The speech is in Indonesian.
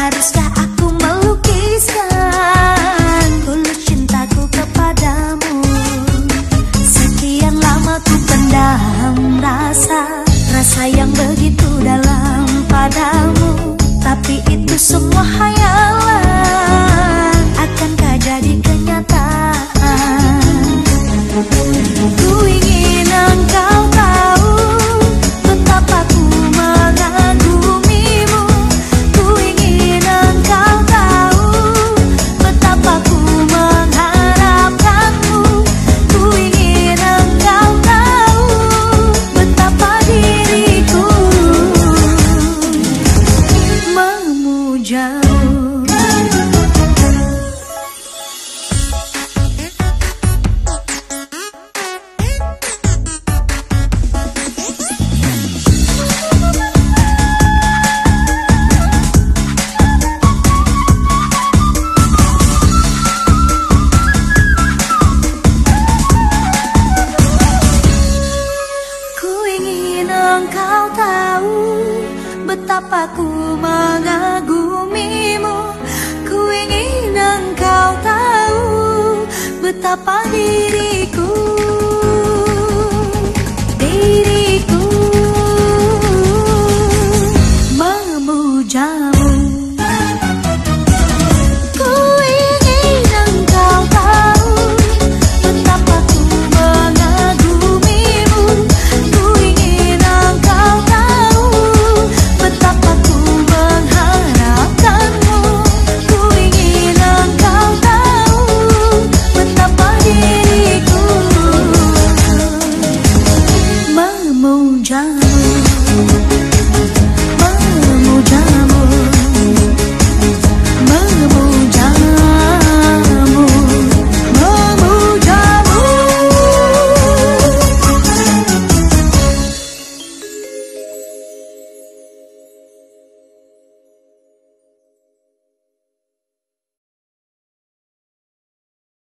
Haruskah aku melukiskan Tulus cintaku kepadamu? Sekian lama ku pendam rasa Rasa yang begitu dalam padamu. Tapi itu semua hanya Ku ingin engkau tahu betapa ku bumimu Ku ingin engkau tahu Betapa diriku Diriku. Memujamu